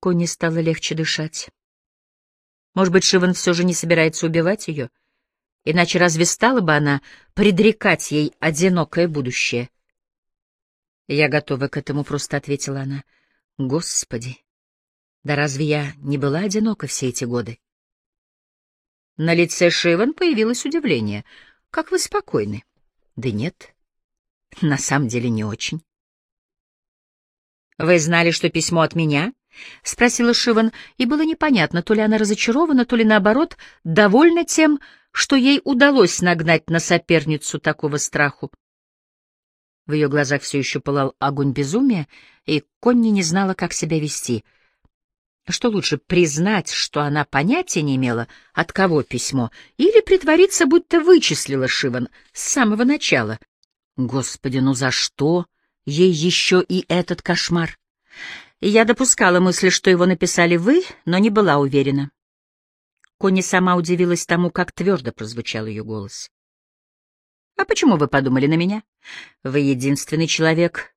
Конни стало легче дышать. Может быть, Шиван все же не собирается убивать ее? Иначе разве стала бы она предрекать ей одинокое будущее? Я готова к этому, просто ответила она. Господи, да разве я не была одинока все эти годы? На лице Шиван появилось удивление. Как вы спокойны? Да нет, на самом деле не очень. Вы знали, что письмо от меня? — спросила Шиван, и было непонятно, то ли она разочарована, то ли, наоборот, довольна тем, что ей удалось нагнать на соперницу такого страху. В ее глазах все еще пылал огонь безумия, и Конни не знала, как себя вести. Что лучше, признать, что она понятия не имела, от кого письмо, или притвориться, будто вычислила Шиван с самого начала? Господи, ну за что ей еще и этот кошмар? Я допускала мысль, что его написали вы, но не была уверена. Конни сама удивилась тому, как твердо прозвучал ее голос. «А почему вы подумали на меня? Вы единственный человек,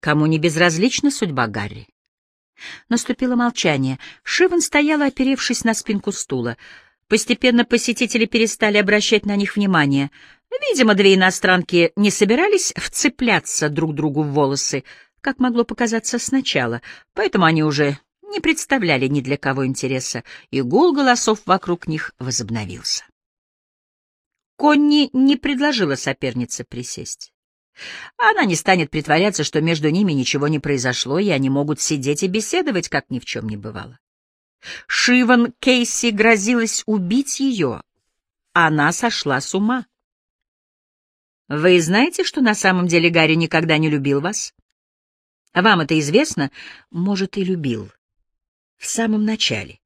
кому не безразлична судьба Гарри». Наступило молчание. Шиван стояла, оперевшись на спинку стула. Постепенно посетители перестали обращать на них внимание. Видимо, две иностранки не собирались вцепляться друг другу в волосы, как могло показаться сначала, поэтому они уже не представляли ни для кого интереса, и гул голосов вокруг них возобновился. Конни не предложила сопернице присесть. Она не станет притворяться, что между ними ничего не произошло, и они могут сидеть и беседовать, как ни в чем не бывало. Шиван Кейси грозилась убить ее. Она сошла с ума. «Вы знаете, что на самом деле Гарри никогда не любил вас?» Вам это известно? Может, и любил. В самом начале.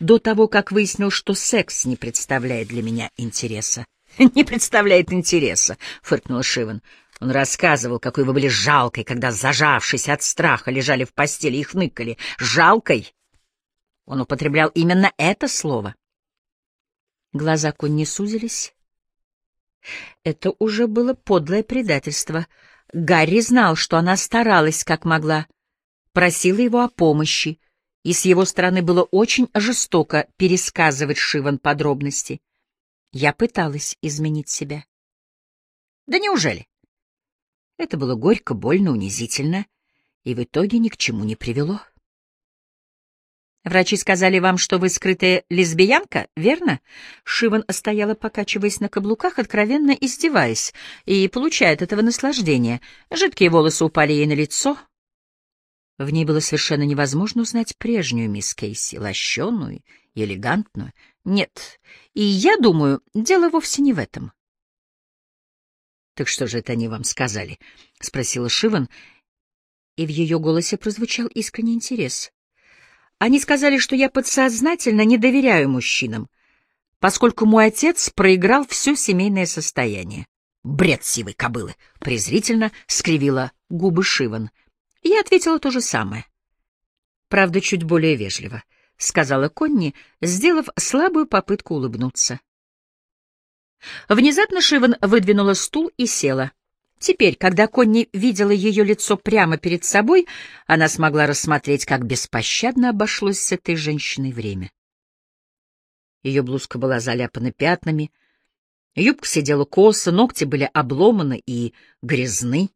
До того, как выяснил, что секс не представляет для меня интереса. «Не представляет интереса», — фыркнул Шиван. Он рассказывал, какой вы были жалкой, когда, зажавшись от страха, лежали в постели и хныкали. «Жалкой!» Он употреблял именно это слово. Глаза Конни сузились. Это уже было подлое предательство — Гарри знал, что она старалась как могла, просила его о помощи, и с его стороны было очень жестоко пересказывать Шиван подробности. Я пыталась изменить себя. Да неужели? Это было горько, больно, унизительно, и в итоге ни к чему не привело. Врачи сказали вам, что вы скрытая лесбиянка, верно? Шиван стояла, покачиваясь на каблуках, откровенно издеваясь, и получает этого наслаждение. Жидкие волосы упали ей на лицо. В ней было совершенно невозможно узнать прежнюю мисс Кейси, лощеную и элегантную. Нет, и я думаю, дело вовсе не в этом. — Так что же это они вам сказали? — спросила Шиван, и в ее голосе прозвучал искренний интерес. Они сказали, что я подсознательно не доверяю мужчинам, поскольку мой отец проиграл все семейное состояние. Бред сивой кобылы! презрительно скривила губы Шиван. Я ответила то же самое. Правда, чуть более вежливо, сказала Конни, сделав слабую попытку улыбнуться. Внезапно Шиван выдвинула стул и села. Теперь, когда Конни видела ее лицо прямо перед собой, она смогла рассмотреть, как беспощадно обошлось с этой женщиной время. Ее блузка была заляпана пятнами, юбка сидела косо, ногти были обломаны и грязны.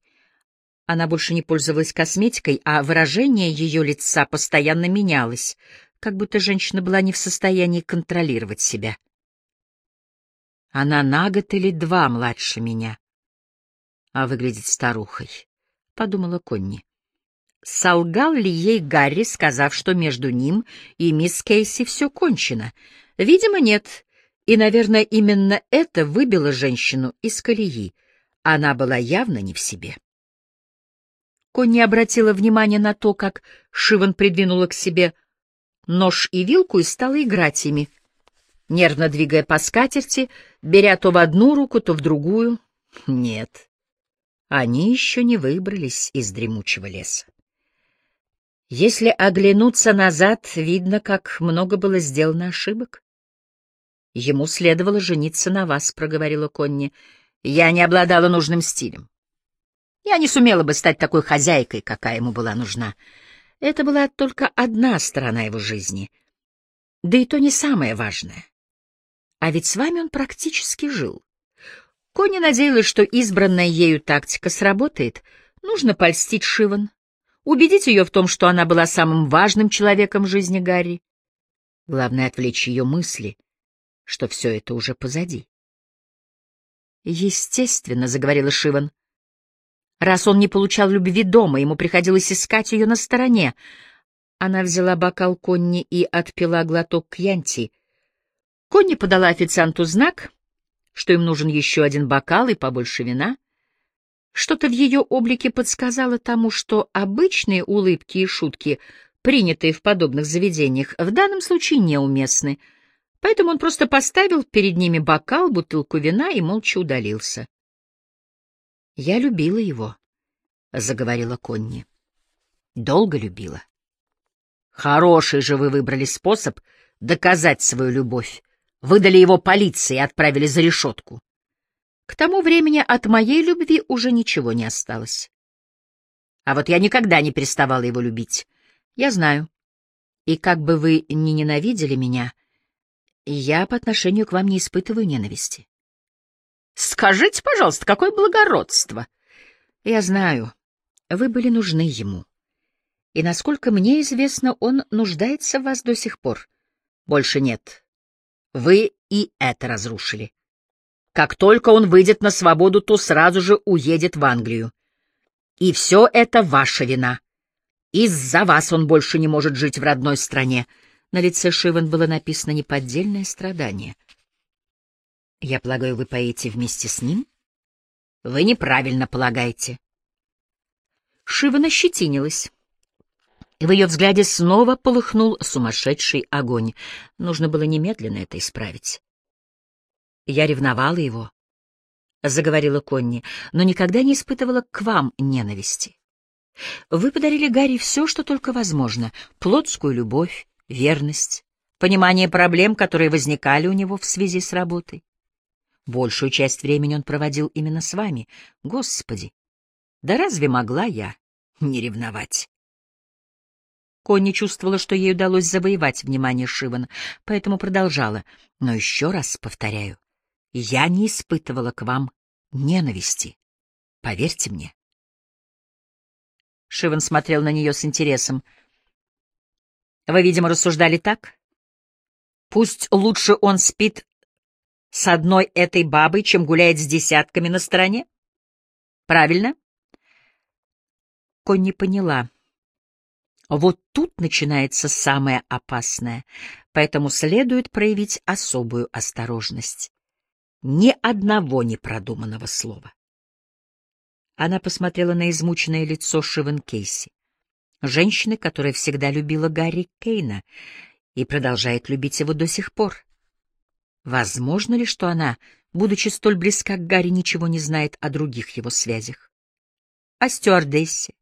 Она больше не пользовалась косметикой, а выражение ее лица постоянно менялось, как будто женщина была не в состоянии контролировать себя. Она на год или два младше меня а выглядит старухой, — подумала Конни. Солгал ли ей Гарри, сказав, что между ним и мисс Кейси все кончено? Видимо, нет. И, наверное, именно это выбило женщину из колеи. Она была явно не в себе. Конни обратила внимание на то, как Шиван придвинула к себе нож и вилку и стала играть ими, нервно двигая по скатерти, беря то в одну руку, то в другую. Нет, они еще не выбрались из дремучего леса. Если оглянуться назад, видно, как много было сделано ошибок. Ему следовало жениться на вас, — проговорила Конни. Я не обладала нужным стилем. Я не сумела бы стать такой хозяйкой, какая ему была нужна. Это была только одна сторона его жизни, да и то не самое важное. А ведь с вами он практически жил. Кони надеялась, что избранная ею тактика сработает. Нужно польстить Шиван, убедить ее в том, что она была самым важным человеком в жизни Гарри. Главное — отвлечь ее мысли, что все это уже позади. «Естественно», — заговорила Шиван. «Раз он не получал любви дома, ему приходилось искать ее на стороне». Она взяла бокал Конни и отпила глоток кьянти. Конни подала официанту знак, что им нужен еще один бокал и побольше вина. Что-то в ее облике подсказало тому, что обычные улыбки и шутки, принятые в подобных заведениях, в данном случае неуместны — Поэтому он просто поставил перед ними бокал, бутылку вина и молча удалился. «Я любила его», — заговорила Конни. «Долго любила». «Хороший же вы выбрали способ доказать свою любовь. Выдали его полиции и отправили за решетку. К тому времени от моей любви уже ничего не осталось. А вот я никогда не переставала его любить. Я знаю. И как бы вы ни ненавидели меня, — я по отношению к вам не испытываю ненависти. Скажите, пожалуйста, какое благородство! Я знаю, вы были нужны ему. И, насколько мне известно, он нуждается в вас до сих пор. Больше нет. Вы и это разрушили. Как только он выйдет на свободу, то сразу же уедет в Англию. И все это ваша вина. Из-за вас он больше не может жить в родной стране. На лице Шиван было написано неподдельное страдание. «Я полагаю, вы поедете вместе с ним?» «Вы неправильно полагаете». Шиван ощетинилась. В ее взгляде снова полыхнул сумасшедший огонь. Нужно было немедленно это исправить. «Я ревновала его», — заговорила Конни, — «но никогда не испытывала к вам ненависти. Вы подарили Гарри все, что только возможно — плотскую любовь, верность, понимание проблем, которые возникали у него в связи с работой. Большую часть времени он проводил именно с вами. Господи, да разве могла я не ревновать? Конни чувствовала, что ей удалось завоевать внимание Шивана, поэтому продолжала. Но еще раз повторяю, я не испытывала к вам ненависти. Поверьте мне. Шиван смотрел на нее с интересом. Вы, видимо, рассуждали так? Пусть лучше он спит с одной этой бабой, чем гуляет с десятками на стороне? Правильно? Конни поняла. Вот тут начинается самое опасное, поэтому следует проявить особую осторожность. Ни одного непродуманного слова. Она посмотрела на измученное лицо Шивен Кейси женщины, которая всегда любила Гарри Кейна и продолжает любить его до сих пор. Возможно ли, что она, будучи столь близка к Гарри, ничего не знает о других его связях? О стюардессе,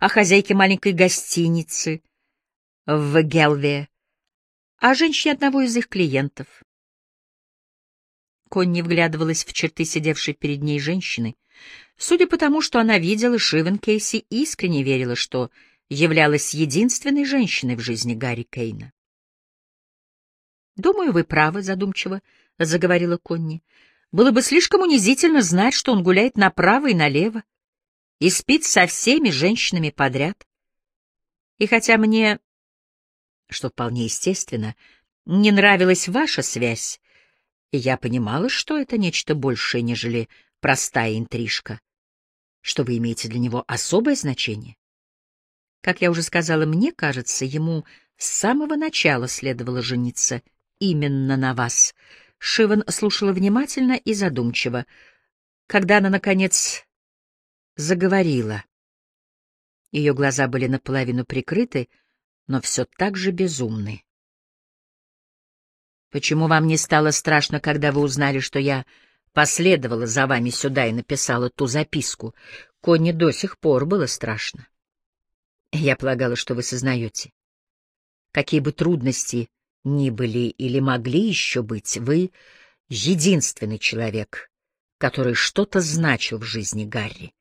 о хозяйке маленькой гостиницы в Гелве, о женщине одного из их клиентов. Конни вглядывалась в черты сидевшей перед ней женщины. Судя по тому, что она видела, Шивен Кейси искренне верила, что являлась единственной женщиной в жизни Гарри Кейна. «Думаю, вы правы», — задумчиво заговорила Конни. «Было бы слишком унизительно знать, что он гуляет направо и налево и спит со всеми женщинами подряд. И хотя мне, что вполне естественно, не нравилась ваша связь, я понимала, что это нечто большее, нежели простая интрижка, что вы имеете для него особое значение. Как я уже сказала, мне кажется, ему с самого начала следовало жениться именно на вас. Шиван слушала внимательно и задумчиво. Когда она, наконец, заговорила, ее глаза были наполовину прикрыты, но все так же безумны. «Почему вам не стало страшно, когда вы узнали, что я последовала за вами сюда и написала ту записку? Конни до сих пор было страшно. Я полагала, что вы сознаете. Какие бы трудности ни были или могли еще быть, вы — единственный человек, который что-то значил в жизни Гарри.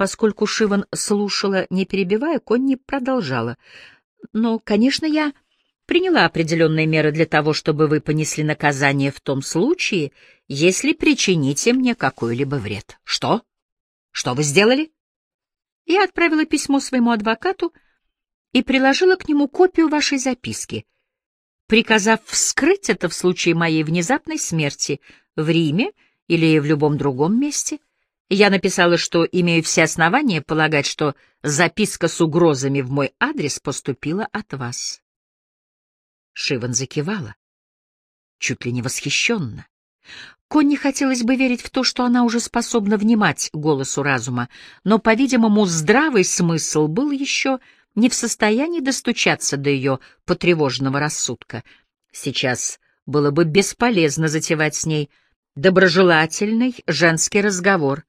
Поскольку Шиван слушала, не перебивая, Конни продолжала. «Но, конечно, я приняла определенные меры для того, чтобы вы понесли наказание в том случае, если причините мне какой-либо вред. Что? Что вы сделали?» Я отправила письмо своему адвокату и приложила к нему копию вашей записки, приказав вскрыть это в случае моей внезапной смерти в Риме или в любом другом месте — я написала, что имею все основания полагать, что записка с угрозами в мой адрес поступила от вас. Шиван закивала, чуть ли не восхищенно. Конни хотелось бы верить в то, что она уже способна внимать голосу разума, но, по-видимому, здравый смысл был еще не в состоянии достучаться до ее потревоженного рассудка. Сейчас было бы бесполезно затевать с ней доброжелательный женский разговор,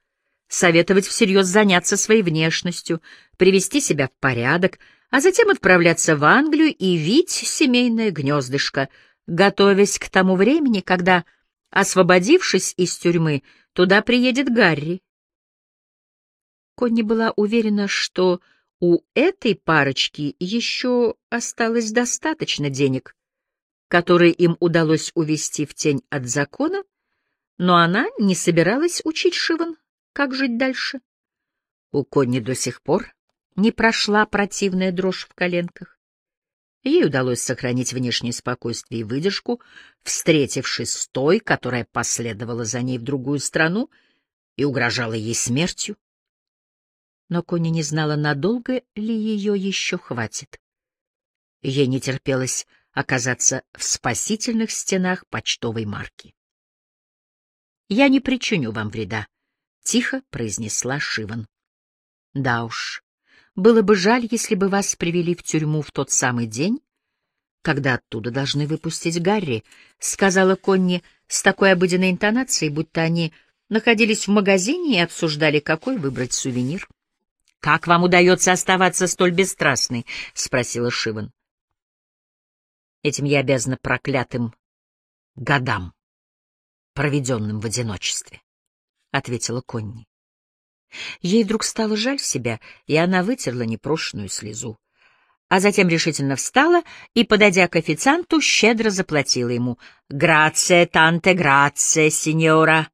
советовать всерьез заняться своей внешностью, привести себя в порядок, а затем отправляться в Англию и вить семейное гнездышко, готовясь к тому времени, когда, освободившись из тюрьмы, туда приедет Гарри. Конни была уверена, что у этой парочки еще осталось достаточно денег, которые им удалось увести в тень от закона, но она не собиралась учить Шиван как жить дальше? У Конни до сих пор не прошла противная дрожь в коленках. Ей удалось сохранить внешнее спокойствие и выдержку, встретившись с той, которая последовала за ней в другую страну и угрожала ей смертью. Но Конни не знала, надолго ли ее еще хватит. Ей не терпелось оказаться в спасительных стенах почтовой марки. «Я не причиню вам вреда», — тихо произнесла Шиван. Да уж, было бы жаль, если бы вас привели в тюрьму в тот самый день, когда оттуда должны выпустить Гарри, — сказала Конни с такой обыденной интонацией, будто они находились в магазине и обсуждали, какой выбрать сувенир. — Как вам удается оставаться столь бесстрастной? — спросила Шиван. — Этим я обязана проклятым годам, проведенным в одиночестве. — ответила Конни. Ей вдруг стало жаль себя, и она вытерла непрошенную слезу. А затем решительно встала и, подойдя к официанту, щедро заплатила ему. «Грация, танте, грация, сеньора!»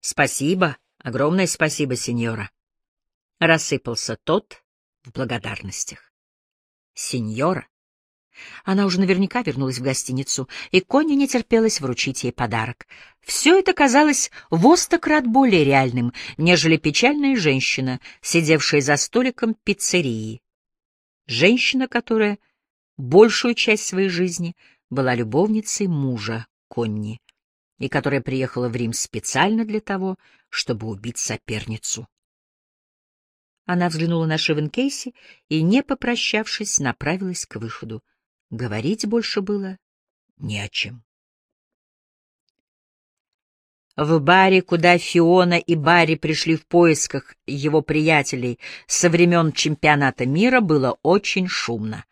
«Спасибо, огромное спасибо, сеньора!» Рассыпался тот в благодарностях. «Сеньора!» Она уже наверняка вернулась в гостиницу, и Конни не терпелось вручить ей подарок. Все это казалось в остократ более реальным, нежели печальная женщина, сидевшая за столиком пиццерии. Женщина, которая большую часть своей жизни была любовницей мужа Конни, и которая приехала в Рим специально для того, чтобы убить соперницу. Она взглянула на Шивен Кейси и, не попрощавшись, направилась к выходу. Говорить больше было не о чем. В баре, куда Фиона и Барри пришли в поисках его приятелей со времен чемпионата мира, было очень шумно.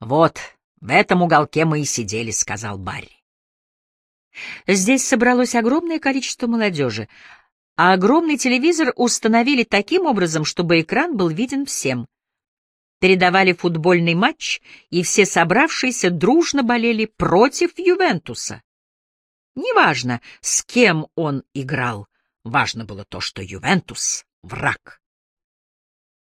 «Вот, в этом уголке мы и сидели», — сказал Барри. Здесь собралось огромное количество молодежи, а огромный телевизор установили таким образом, чтобы экран был виден всем передавали футбольный матч, и все собравшиеся дружно болели против Ювентуса. Неважно, с кем он играл, важно было то, что Ювентус — враг.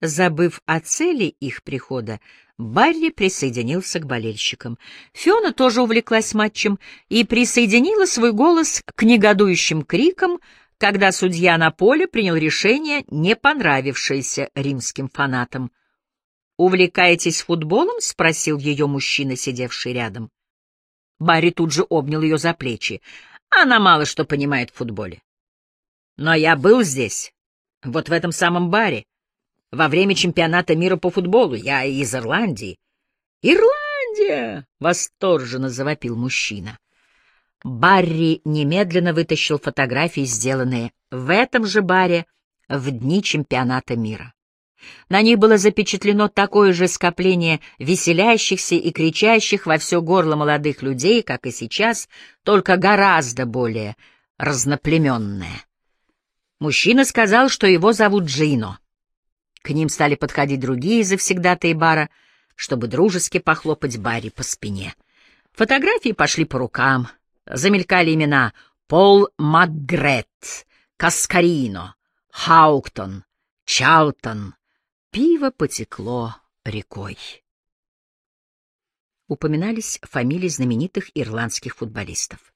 Забыв о цели их прихода, Барри присоединился к болельщикам. Фиона тоже увлеклась матчем и присоединила свой голос к негодующим крикам, когда судья на поле принял решение, не понравившееся римским фанатам — «Увлекаетесь футболом?» — спросил ее мужчина, сидевший рядом. Барри тут же обнял ее за плечи. Она мало что понимает в футболе. Но я был здесь, вот в этом самом баре, во время чемпионата мира по футболу. Я из Ирландии. «Ирландия!» — восторженно завопил мужчина. Барри немедленно вытащил фотографии, сделанные в этом же баре в дни чемпионата мира. На них было запечатлено такое же скопление веселящихся и кричащих во все горло молодых людей, как и сейчас, только гораздо более разноплеменное. Мужчина сказал, что его зовут Джино. К ним стали подходить другие завсегдатые бара, чтобы дружески похлопать Барри по спине. Фотографии пошли по рукам, замелькали имена Пол Макгрет, Каскарино, Хауктон, Чалтон. Пиво потекло рекой. Упоминались фамилии знаменитых ирландских футболистов.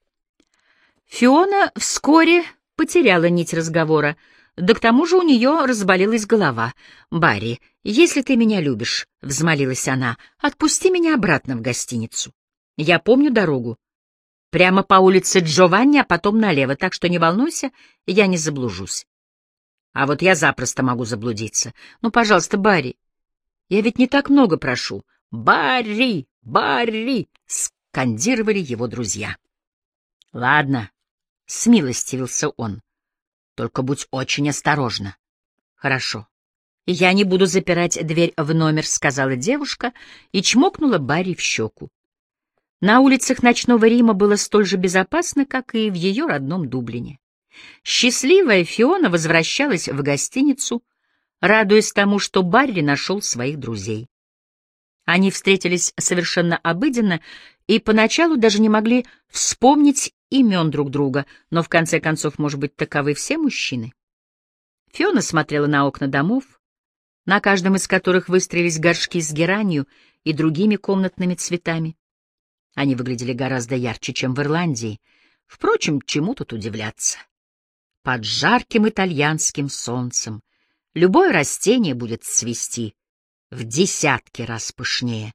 Фиона вскоре потеряла нить разговора, да к тому же у нее разболелась голова. «Барри, если ты меня любишь», — взмолилась она, — «отпусти меня обратно в гостиницу. Я помню дорогу. Прямо по улице Джованни, а потом налево, так что не волнуйся, я не заблужусь. А вот я запросто могу заблудиться. Ну, пожалуйста, Барри, я ведь не так много прошу. Барри, Барри, скандировали его друзья. Ладно, смилостивился он. Только будь очень осторожна. Хорошо. Я не буду запирать дверь в номер, сказала девушка и чмокнула Барри в щеку. На улицах ночного Рима было столь же безопасно, как и в ее родном Дублине. Счастливая Фиона возвращалась в гостиницу, радуясь тому, что Барри нашел своих друзей. Они встретились совершенно обыденно и поначалу даже не могли вспомнить имен друг друга, но в конце концов, может быть, таковы все мужчины. Фиона смотрела на окна домов, на каждом из которых выстроились горшки с геранью и другими комнатными цветами. Они выглядели гораздо ярче, чем в Ирландии. Впрочем, чему тут удивляться? Под жарким итальянским солнцем любое растение будет цвести в десятки раз пышнее,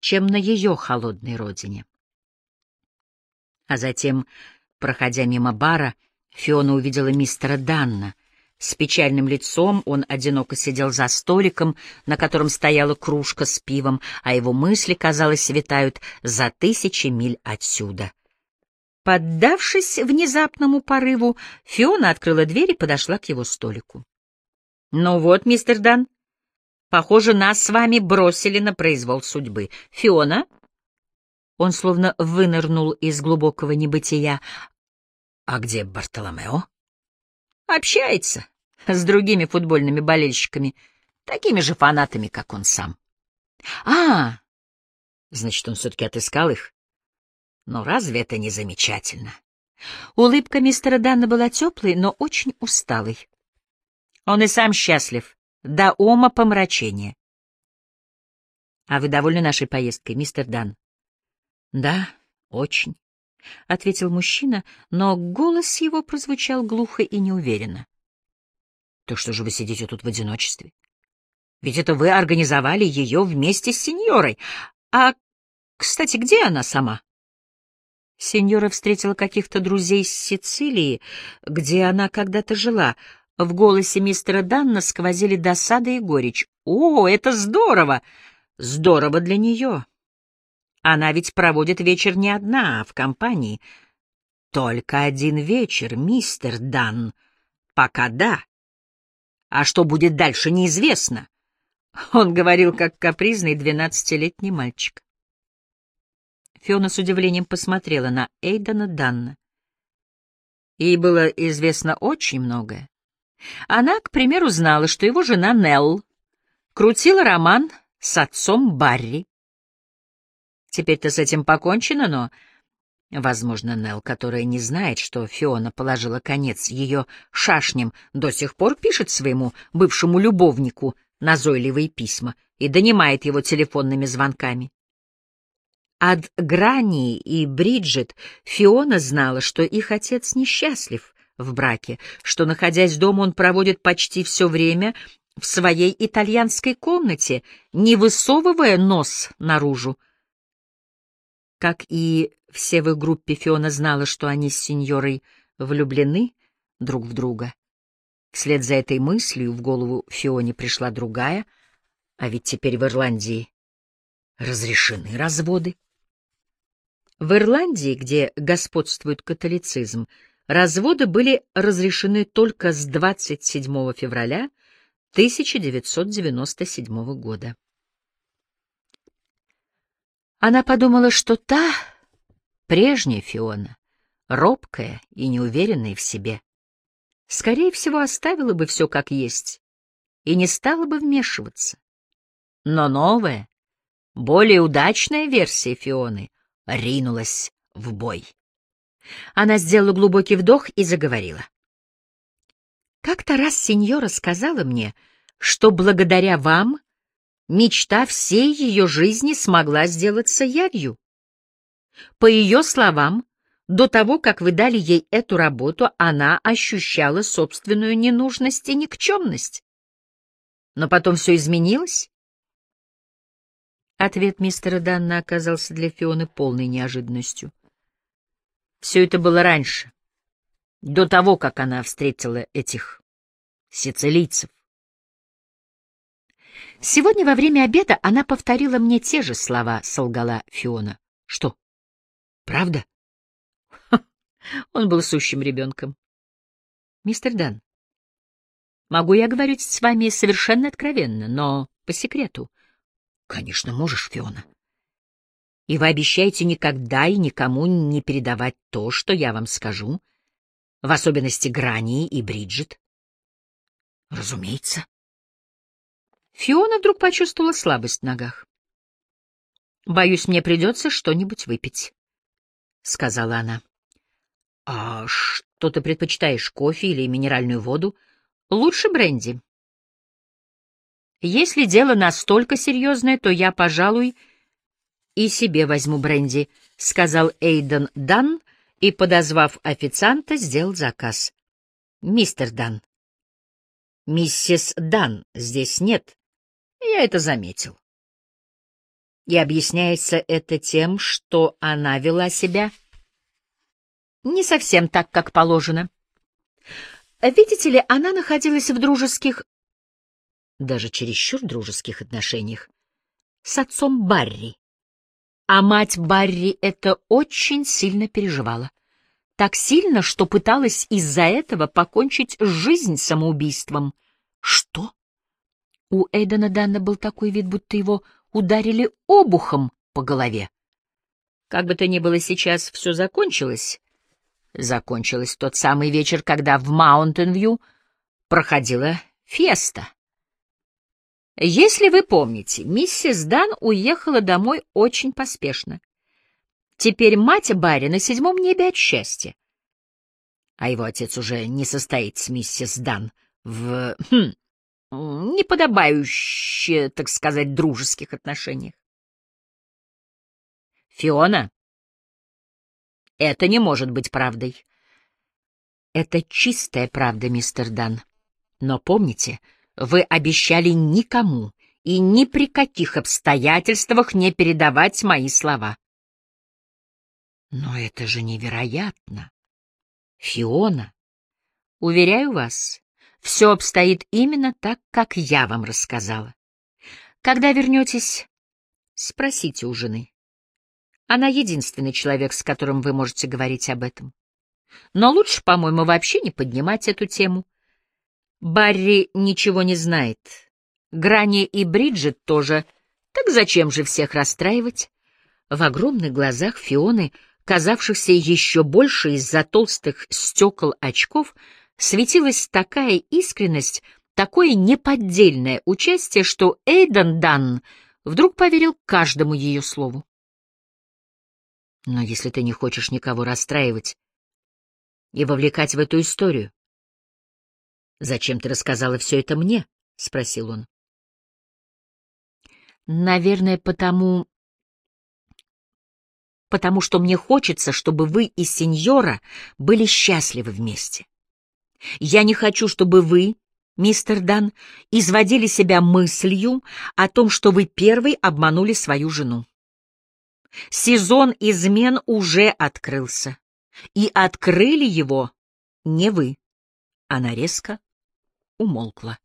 чем на ее холодной родине. А затем, проходя мимо бара, Фиона увидела мистера Данна. С печальным лицом он одиноко сидел за столиком, на котором стояла кружка с пивом, а его мысли, казалось, витают за тысячи миль отсюда. Поддавшись внезапному порыву, Фиона открыла дверь и подошла к его столику. — Ну вот, мистер Дан, похоже, нас с вами бросили на произвол судьбы. Фиона? Он словно вынырнул из глубокого небытия. — А где Бартоломео? — Общается с другими футбольными болельщиками, такими же фанатами, как он сам. — А, значит, он все-таки отыскал их? Но разве это не замечательно? Улыбка мистера Данна была теплой, но очень усталой. Он и сам счастлив, до ума помрачения. — А вы довольны нашей поездкой, мистер Дан? — Да, очень, — ответил мужчина, но голос его прозвучал глухо и неуверенно. — То что же вы сидите тут в одиночестве? Ведь это вы организовали ее вместе с сеньорой. А, кстати, где она сама? Сеньора встретила каких-то друзей с Сицилии, где она когда-то жила. В голосе мистера Данна сквозили досада и горечь. «О, это здорово! Здорово для нее! Она ведь проводит вечер не одна, а в компании. Только один вечер, мистер Дан. Пока да. А что будет дальше, неизвестно». Он говорил, как капризный двенадцатилетний мальчик. Фиона с удивлением посмотрела на Эйдана Данна. Ей было известно очень многое. Она, к примеру, знала, что его жена Нелл крутила роман с отцом Барри. Теперь-то с этим покончено, но, возможно, Нелл, которая не знает, что Фиона положила конец ее шашням, до сих пор пишет своему бывшему любовнику назойливые письма и донимает его телефонными звонками. От Грани и Бриджит Фиона знала, что их отец несчастлив в браке, что, находясь дома, он проводит почти все время в своей итальянской комнате, не высовывая нос наружу. Как и все в их группе, Фиона знала, что они с сеньорой влюблены друг в друга. Вслед за этой мыслью в голову Фионе пришла другая, а ведь теперь в Ирландии разрешены разводы. В Ирландии, где господствует католицизм, разводы были разрешены только с 27 февраля 1997 года. Она подумала, что та, прежняя Фиона, робкая и неуверенная в себе, скорее всего, оставила бы все как есть и не стала бы вмешиваться. Но новая, более удачная версия Фионы ринулась в бой. Она сделала глубокий вдох и заговорила. Как-то раз сеньора сказала мне, что благодаря вам мечта всей ее жизни смогла сделаться явью. По ее словам, до того, как вы дали ей эту работу, она ощущала собственную ненужность и никчемность. Но потом все изменилось. Ответ мистера Данна оказался для Фионы полной неожиданностью. Все это было раньше, до того, как она встретила этих сицилийцев. Сегодня во время обеда она повторила мне те же слова, солгала Фиона. Что? Правда? Он был сущим ребенком. Мистер Дан, могу я говорить с вами совершенно откровенно, но по секрету. Конечно, можешь, Фиона. И вы обещаете никогда и никому не передавать то, что я вам скажу, в особенности Грани и Бриджит? Разумеется. Фиона вдруг почувствовала слабость в ногах. «Боюсь, мне придется что-нибудь выпить», — сказала она. «А что ты предпочитаешь, кофе или минеральную воду? Лучше бренди». «Если дело настолько серьезное, то я, пожалуй, и себе возьму бренди», — сказал Эйден Дан и, подозвав официанта, сделал заказ. «Мистер Дан». «Миссис Дан здесь нет», я это заметил. И объясняется это тем, что она вела себя не совсем так, как положено. Видите ли, она находилась в дружеских, даже чересчур дружеских отношениях с отцом Барри. А мать Барри это очень сильно переживала. Так сильно, что пыталась из-за этого покончить жизнь самоубийством. Что? У Эйдена Данна был такой вид, будто его ударили обухом по голове. Как бы то ни было сейчас, все закончилось. Закончилось тот самый вечер, когда в Маунтин-Вью проходила феста. Если вы помните, миссис Дан уехала домой очень поспешно. Теперь мать Барри на седьмом небе от счастья. А его отец уже не состоит с миссис Дан в... Хм, неподобающее, так сказать, дружеских отношениях. Фиона, это не может быть правдой. Это чистая правда, мистер Дан. Но помните, вы обещали никому и ни при каких обстоятельствах не передавать мои слова. Но это же невероятно. Фиона, уверяю вас, все обстоит именно так, как я вам рассказала. Когда вернетесь, спросите у жены. Она единственный человек, с которым вы можете говорить об этом. Но лучше, по-моему, вообще не поднимать эту тему. Барри ничего не знает. Грани и Бриджит тоже. Так зачем же всех расстраивать? В огромных глазах Фионы, казавшихся еще больше из-за толстых стекол очков, светилась такая искренность, такое неподдельное участие, что Эйден Дан вдруг поверил каждому ее слову. Но если ты не хочешь никого расстраивать и вовлекать в эту историю, зачем ты рассказала все это мне? — спросил он. Наверное, потому... Потому что мне хочется, чтобы вы и сеньора были счастливы вместе. Я не хочу, чтобы вы, мистер Дан, изводили себя мыслью о том, что вы первый обманули свою жену. Сезон измен уже открылся, и открыли его не вы. Она резко умолкла.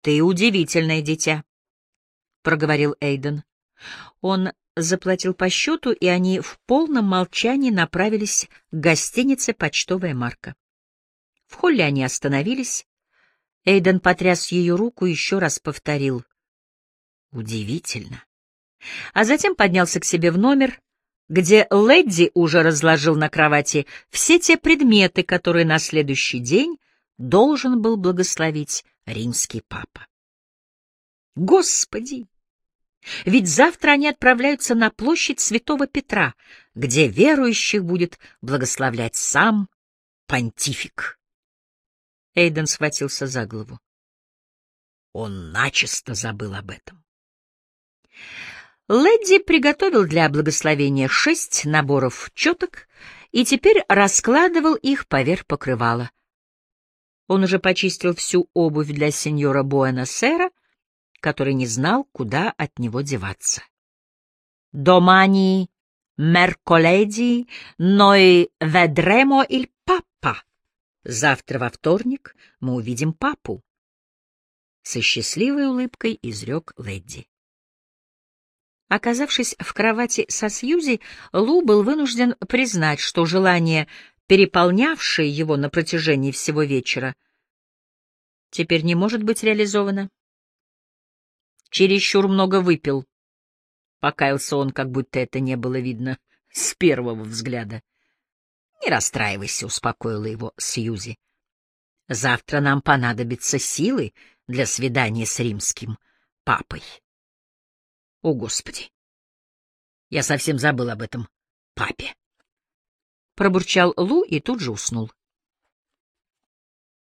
«Ты удивительное дитя», — проговорил Эйден. Он заплатил по счету, и они в полном молчании направились к гостинице «Почтовая марка». В холле они остановились. Эйден потряс ее руку и еще раз повторил. Удивительно. А затем поднялся к себе в номер, где Лэдди уже разложил на кровати все те предметы, которые на следующий день должен был благословить римский папа. Господи! Ведь завтра они отправляются на площадь Святого Петра, где верующих будет благословлять сам понтифик. Эйден схватился за голову. Он начисто забыл об этом. Лэдди приготовил для благословения шесть наборов четок и теперь раскладывал их поверх покрывала. Он уже почистил всю обувь для сеньора Буэна-Сера, который не знал, куда от него деваться. «Домани мерколеди ной ведремо иль папа». Завтра во вторник мы увидим папу. Со счастливой улыбкой изрек Лэдди. Оказавшись в кровати со Сьюзи, Лу был вынужден признать, что желание, переполнявшее его на протяжении всего вечера, теперь не может быть реализовано. Чересчур много выпил. Покаялся он, как будто это не было видно с первого взгляда. «Не расстраивайся», — успокоила его Сьюзи. «Завтра нам понадобятся силы для свидания с римским папой». О, Господи! Я совсем забыл об этом папе. Пробурчал Лу и тут же уснул.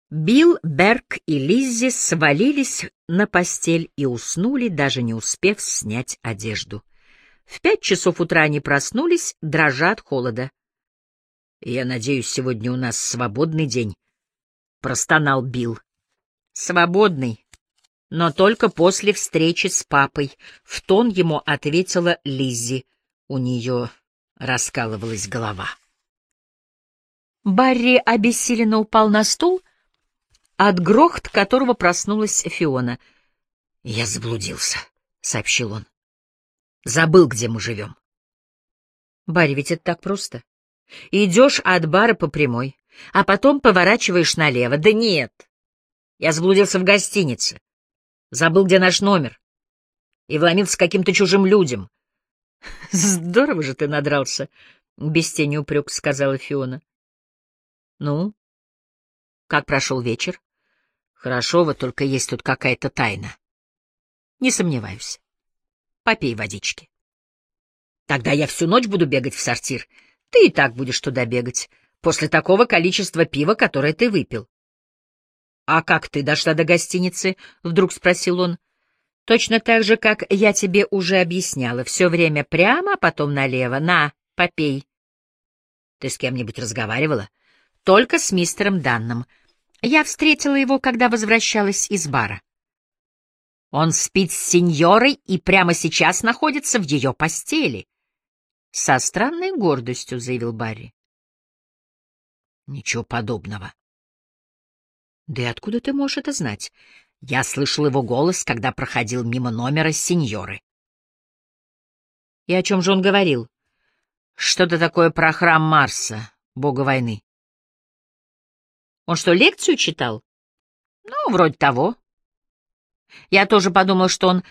Билл, Берг и Лиззи свалились на постель и уснули, даже не успев снять одежду. В пять часов утра они проснулись, дрожа от холода. — Я надеюсь, сегодня у нас свободный день, — простонал Билл. — Свободный, но только после встречи с папой, — в тон ему ответила Лиззи. У нее раскалывалась голова. Барри обессиленно упал на стул, от грохот которого проснулась Фиона. — Я заблудился, — сообщил он. — Забыл, где мы живем. — Барри, ведь это так просто. Идешь от бара по прямой, а потом поворачиваешь налево. Да нет, я заблудился в гостинице. Забыл, где наш номер. И вломился к каким-то чужим людям. — Здорово же ты надрался, — без тени упрек сказала Фиона. — Ну, как прошел вечер? — Хорошо, вот только есть тут какая-то тайна. — Не сомневаюсь. Попей водички. — Тогда я всю ночь буду бегать в сортир. Ты и так будешь туда бегать, после такого количества пива, которое ты выпил. «А как ты дошла до гостиницы?» — вдруг спросил он. «Точно так же, как я тебе уже объясняла. Все время прямо, а потом налево. На, попей». «Ты с кем-нибудь разговаривала?» «Только с мистером Данном. Я встретила его, когда возвращалась из бара». «Он спит с сеньорой и прямо сейчас находится в ее постели». «Со странной гордостью», — заявил Барри. «Ничего подобного». Да и откуда ты можешь это знать? Я слышал его голос, когда проходил мимо номера сеньоры. И о чем же он говорил? Что-то такое про храм Марса, бога войны. Он что, лекцию читал? Ну, вроде того. Я тоже подумал, что он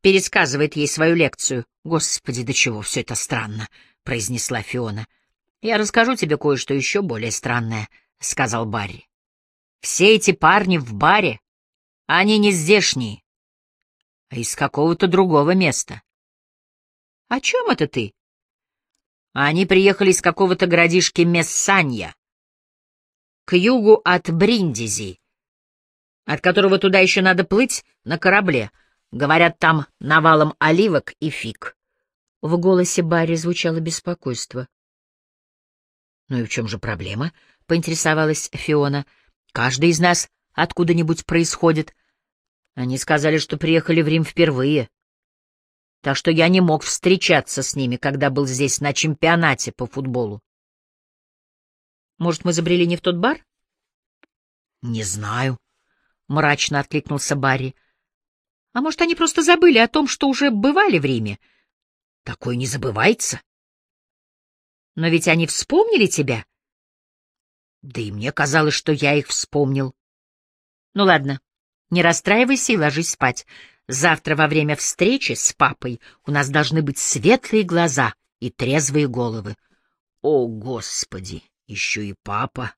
пересказывает ей свою лекцию. Господи, до чего все это странно, — произнесла Фиона. Я расскажу тебе кое-что еще более странное, — сказал Барри. Все эти парни в баре, они не здешние, а из какого-то другого места. — О чем это ты? — Они приехали из какого-то городишки Мессанья, к югу от Бриндизи, от которого туда еще надо плыть на корабле. Говорят, там навалом оливок и фиг. В голосе Барри звучало беспокойство. — Ну и в чем же проблема? — поинтересовалась Фиона. — Каждый из нас откуда-нибудь происходит. Они сказали, что приехали в Рим впервые. Так что я не мог встречаться с ними, когда был здесь на чемпионате по футболу. Может, мы забрели не в тот бар? Не знаю, мрачно откликнулся Барри. А может, они просто забыли о том, что уже бывали в Риме? Такое не забывается. Но ведь они вспомнили тебя. Да и мне казалось, что я их вспомнил. Ну ладно, не расстраивайся и ложись спать. Завтра во время встречи с папой у нас должны быть светлые глаза и трезвые головы. О, Господи, еще и папа!